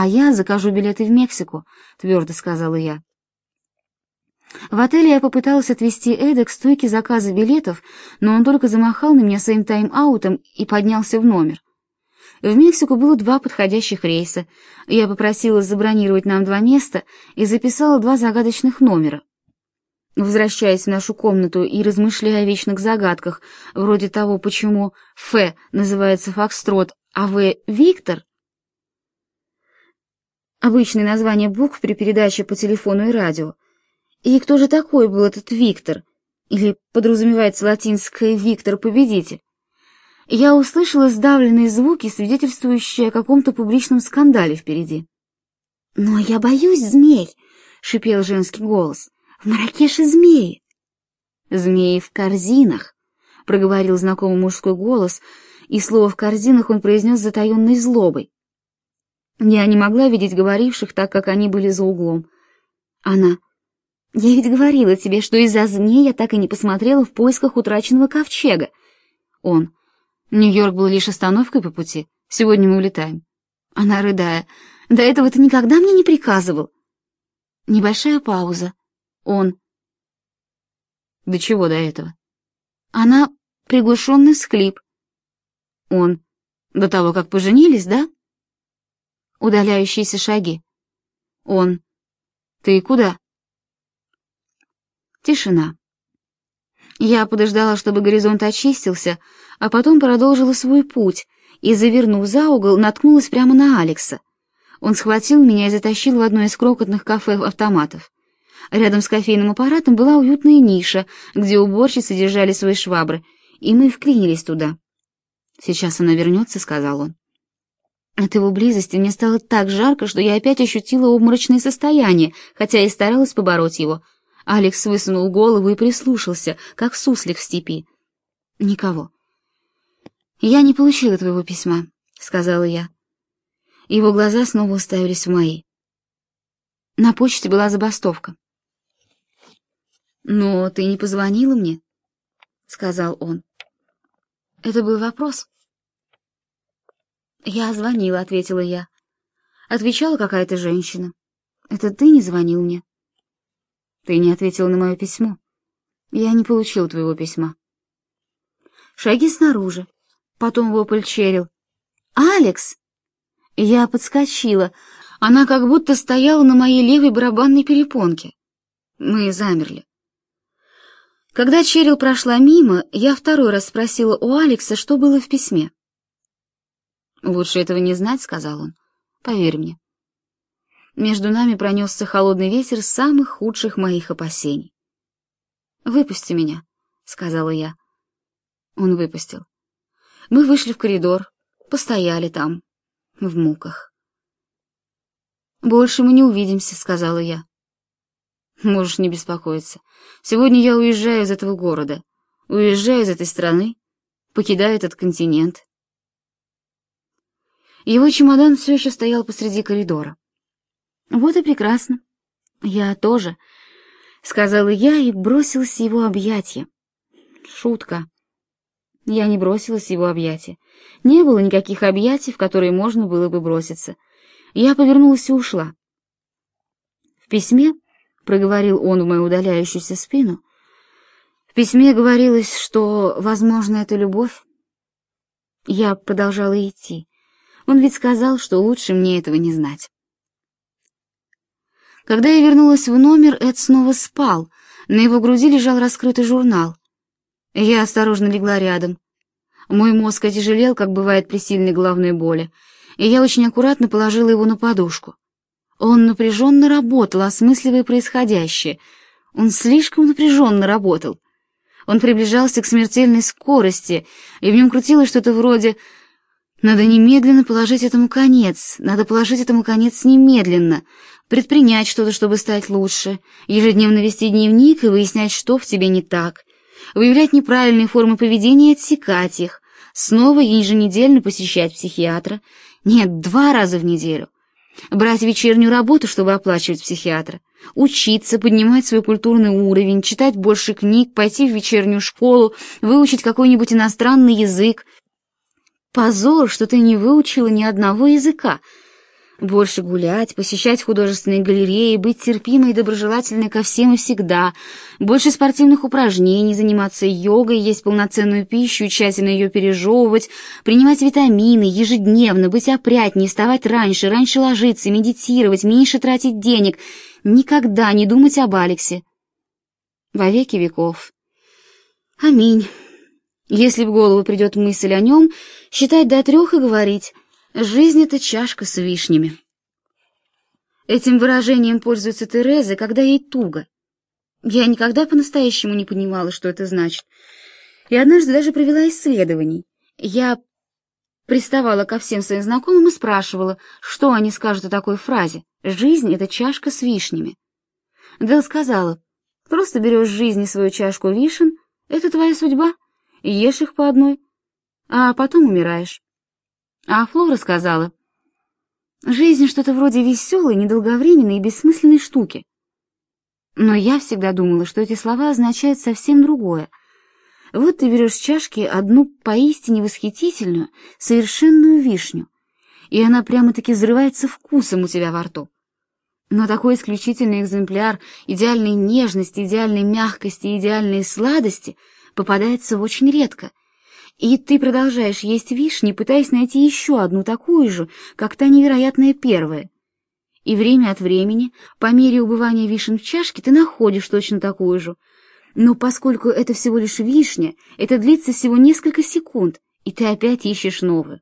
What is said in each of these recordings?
«А я закажу билеты в Мексику», — твердо сказала я. В отеле я попыталась отвезти Эда к стойке заказа билетов, но он только замахал на меня своим тайм-аутом и поднялся в номер. В Мексику было два подходящих рейса. Я попросила забронировать нам два места и записала два загадочных номера. Возвращаясь в нашу комнату и размышляя о вечных загадках, вроде того, почему Ф называется Фокстрот, а В — Виктор, обычное название букв при передаче по телефону и радио, и кто же такой был этот Виктор? Или подразумевается латинское «Виктор-победитель»? Я услышала сдавленные звуки, свидетельствующие о каком-то публичном скандале впереди. «Но я боюсь змей!» — шипел женский голос. «В Маракеше змеи!» «Змеи в корзинах!» — проговорил знакомый мужской голос, и слово «в корзинах» он произнес затаенной злобой. Я не могла видеть говоривших, так как они были за углом. Она я ведь говорила тебе, что из-за змей я так и не посмотрела в поисках утраченного ковчега. Он. Нью-Йорк был лишь остановкой по пути. Сегодня мы улетаем. Она, рыдая. До этого ты никогда мне не приказывал. Небольшая пауза. Он. До чего до этого? Она приглушенный склип. Он. До того, как поженились, да? Удаляющиеся шаги. Он. Ты куда? Тишина. Я подождала, чтобы горизонт очистился, а потом продолжила свой путь и, завернув за угол, наткнулась прямо на Алекса. Он схватил меня и затащил в одно из крокотных кафе-автоматов. Рядом с кофейным аппаратом была уютная ниша, где уборщицы держали свои швабры, и мы вклинились туда. «Сейчас она вернется», — сказал он. От его близости мне стало так жарко, что я опять ощутила обморочное состояние, хотя и старалась побороть его — Алекс высунул голову и прислушался, как суслик в степи. Никого. «Я не получила твоего письма», — сказала я. Его глаза снова уставились в мои. На почте была забастовка. «Но ты не позвонила мне?» — сказал он. Это был вопрос. «Я звонила», — ответила я. Отвечала какая-то женщина. «Это ты не звонил мне?» Ты не ответил на мое письмо. Я не получил твоего письма. Шаги снаружи. Потом вопль Черил. «Алекс!» Я подскочила. Она как будто стояла на моей левой барабанной перепонке. Мы замерли. Когда Черил прошла мимо, я второй раз спросила у Алекса, что было в письме. «Лучше этого не знать», — сказал он. «Поверь мне, между нами пронесся холодный ветер самых худших моих опасений. «Выпусти меня», — сказала я. Он выпустил. Мы вышли в коридор, постояли там, в муках. «Больше мы не увидимся», — сказала я. «Можешь не беспокоиться. Сегодня я уезжаю из этого города, уезжаю из этой страны, покидаю этот континент». Его чемодан все еще стоял посреди коридора. Вот и прекрасно. Я тоже, сказала я и бросилась в его объятия. Шутка. Я не бросилась в его объятия. Не было никаких объятий, в которые можно было бы броситься. Я повернулась и ушла. В письме, проговорил он в мою удаляющуюся спину, в письме говорилось, что, возможно, это любовь. Я продолжала идти. Он ведь сказал, что лучше мне этого не знать. Когда я вернулась в номер, Эд снова спал. На его груди лежал раскрытый журнал. Я осторожно легла рядом. Мой мозг отяжелел, как бывает при сильной головной боли, и я очень аккуратно положила его на подушку. Он напряженно работал, осмысливая происходящее. Он слишком напряженно работал. Он приближался к смертельной скорости, и в нем крутилось что-то вроде «Надо немедленно положить этому конец, надо положить этому конец немедленно, предпринять что-то, чтобы стать лучше, ежедневно вести дневник и выяснять, что в тебе не так, выявлять неправильные формы поведения и отсекать их, снова еженедельно посещать психиатра, нет, два раза в неделю, брать вечернюю работу, чтобы оплачивать психиатра, учиться, поднимать свой культурный уровень, читать больше книг, пойти в вечернюю школу, выучить какой-нибудь иностранный язык. Позор, что ты не выучила ни одного языка — Больше гулять, посещать художественные галереи, быть терпимой и доброжелательной ко всем и всегда, больше спортивных упражнений, заниматься йогой, есть полноценную пищу тщательно ее пережевывать, принимать витамины ежедневно, быть опрятнее, вставать раньше, раньше ложиться, медитировать, меньше тратить денег, никогда не думать об Алексе. Во веки веков. Аминь. Если в голову придет мысль о нем, считать до трех и говорить — Жизнь — это чашка с вишнями. Этим выражением пользуется Тереза, когда ей туго. Я никогда по-настоящему не понимала, что это значит. И однажды даже провела исследование. Я приставала ко всем своим знакомым и спрашивала, что они скажут о такой фразе «Жизнь — это чашка с вишнями». Дэл сказала, «Просто берешь жизни свою чашку вишен, это твоя судьба, и ешь их по одной, а потом умираешь». А Флора сказала, «Жизнь что-то вроде веселой, недолговременной и бессмысленной штуки». Но я всегда думала, что эти слова означают совсем другое. Вот ты берешь с чашки одну поистине восхитительную, совершенную вишню, и она прямо-таки взрывается вкусом у тебя во рту. Но такой исключительный экземпляр идеальной нежности, идеальной мягкости идеальной сладости попадается очень редко — и ты продолжаешь есть вишни, пытаясь найти еще одну такую же, как та невероятная первая. И время от времени, по мере убывания вишен в чашке, ты находишь точно такую же. Но поскольку это всего лишь вишня, это длится всего несколько секунд, и ты опять ищешь новую.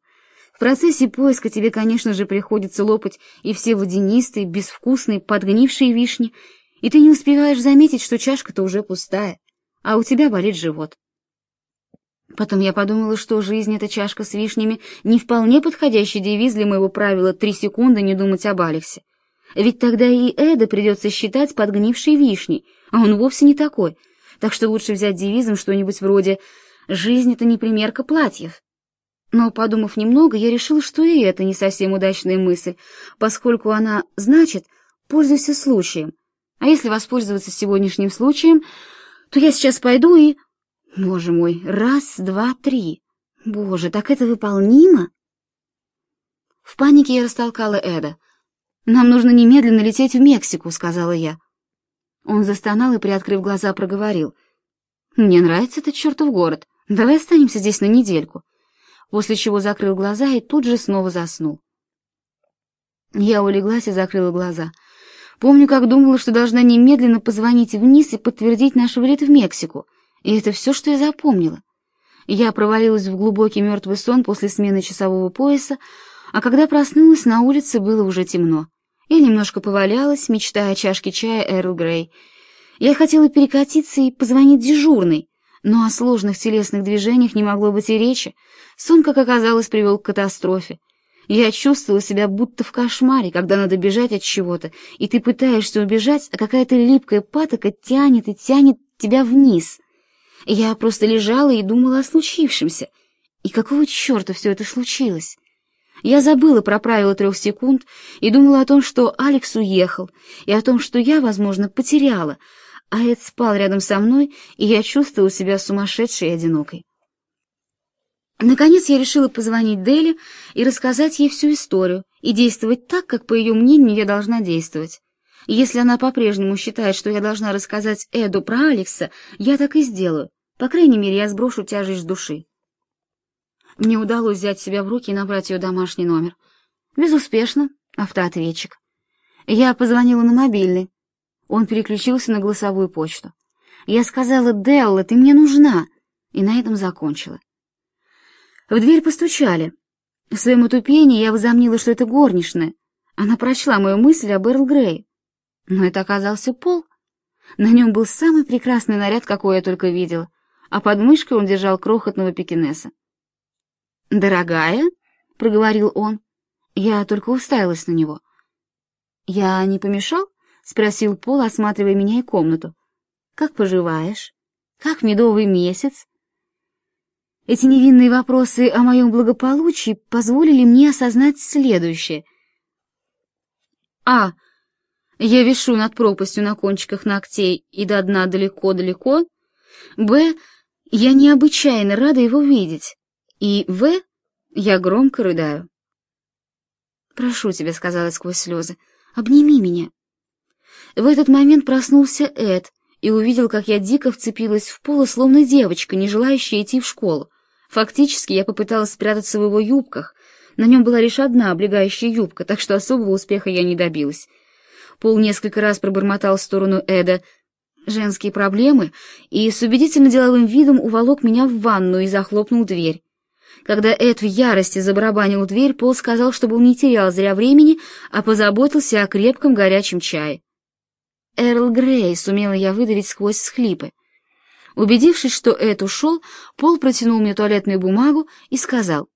В процессе поиска тебе, конечно же, приходится лопать и все водянистые, безвкусные, подгнившие вишни, и ты не успеваешь заметить, что чашка-то уже пустая, а у тебя болит живот. Потом я подумала, что жизнь — эта чашка с вишнями не вполне подходящий девиз для моего правила «три секунды не думать об Алексе». Ведь тогда и Эда придется считать подгнившей вишней, а он вовсе не такой. Так что лучше взять девизом что-нибудь вроде «Жизнь — это не примерка платьев». Но, подумав немного, я решила, что и это не совсем удачная мысль, поскольку она значит «пользуйся случаем». А если воспользоваться сегодняшним случаем, то я сейчас пойду и Боже мой, раз, два, три. Боже, так это выполнимо? В панике я растолкала Эда. «Нам нужно немедленно лететь в Мексику», — сказала я. Он застонал и, приоткрыв глаза, проговорил. «Мне нравится этот чертов город. Давай останемся здесь на недельку». После чего закрыл глаза и тут же снова заснул. Я улеглась и закрыла глаза. Помню, как думала, что должна немедленно позвонить вниз и подтвердить наш вылет в Мексику. И это все, что я запомнила. Я провалилась в глубокий мертвый сон после смены часового пояса, а когда проснулась, на улице было уже темно. Я немножко повалялась, мечтая о чашке чая Эрл Грей. Я хотела перекатиться и позвонить дежурной, но о сложных телесных движениях не могло быть и речи. Сон, как оказалось, привел к катастрофе. Я чувствовала себя будто в кошмаре, когда надо бежать от чего-то, и ты пытаешься убежать, а какая-то липкая патока тянет и тянет тебя вниз — я просто лежала и думала о случившемся. И какого черта все это случилось? Я забыла про правило трех секунд и думала о том, что Алекс уехал, и о том, что я, возможно, потеряла, а Эд спал рядом со мной, и я чувствовала себя сумасшедшей и одинокой. Наконец я решила позвонить Дели и рассказать ей всю историю, и действовать так, как, по ее мнению, я должна действовать. Если она по-прежнему считает, что я должна рассказать Эду про Алекса, я так и сделаю. По крайней мере, я сброшу тяжесть души. Мне удалось взять себя в руки и набрать ее домашний номер. Безуспешно, автоответчик. Я позвонила на мобильный. Он переключился на голосовую почту. Я сказала, «Делла, ты мне нужна!» И на этом закончила. В дверь постучали. В своем утупении я возомнила, что это горничная. Она прочла мою мысль об Эрл Грей. Но это оказался Пол. На нем был самый прекрасный наряд, какой я только видела а под мышкой он держал крохотного пекинеса. «Дорогая?» — проговорил он. Я только уставилась на него. «Я не помешал?» — спросил Пол, осматривая меня и комнату. «Как поживаешь? Как медовый месяц?» Эти невинные вопросы о моем благополучии позволили мне осознать следующее. А. Я вишу над пропастью на кончиках ногтей и до дна далеко-далеко. Б. Я необычайно рада его видеть. И В. Я громко рыдаю. «Прошу тебя», — сказала сквозь слезы, — «обними меня». В этот момент проснулся Эд и увидел, как я дико вцепилась в пол, словно девочка, не желающая идти в школу. Фактически я попыталась спрятаться в его юбках. На нем была лишь одна облегающая юбка, так что особого успеха я не добилась. Пол несколько раз пробормотал в сторону Эда женские проблемы и с убедительно деловым видом уволок меня в ванну и захлопнул дверь. Когда Эд в ярости забарабанил дверь, Пол сказал, чтобы он не терял зря времени, а позаботился о крепком горячем чае. «Эрл Грей», — сумела я выдавить сквозь схлипы. Убедившись, что Эд ушел, Пол протянул мне туалетную бумагу и сказал,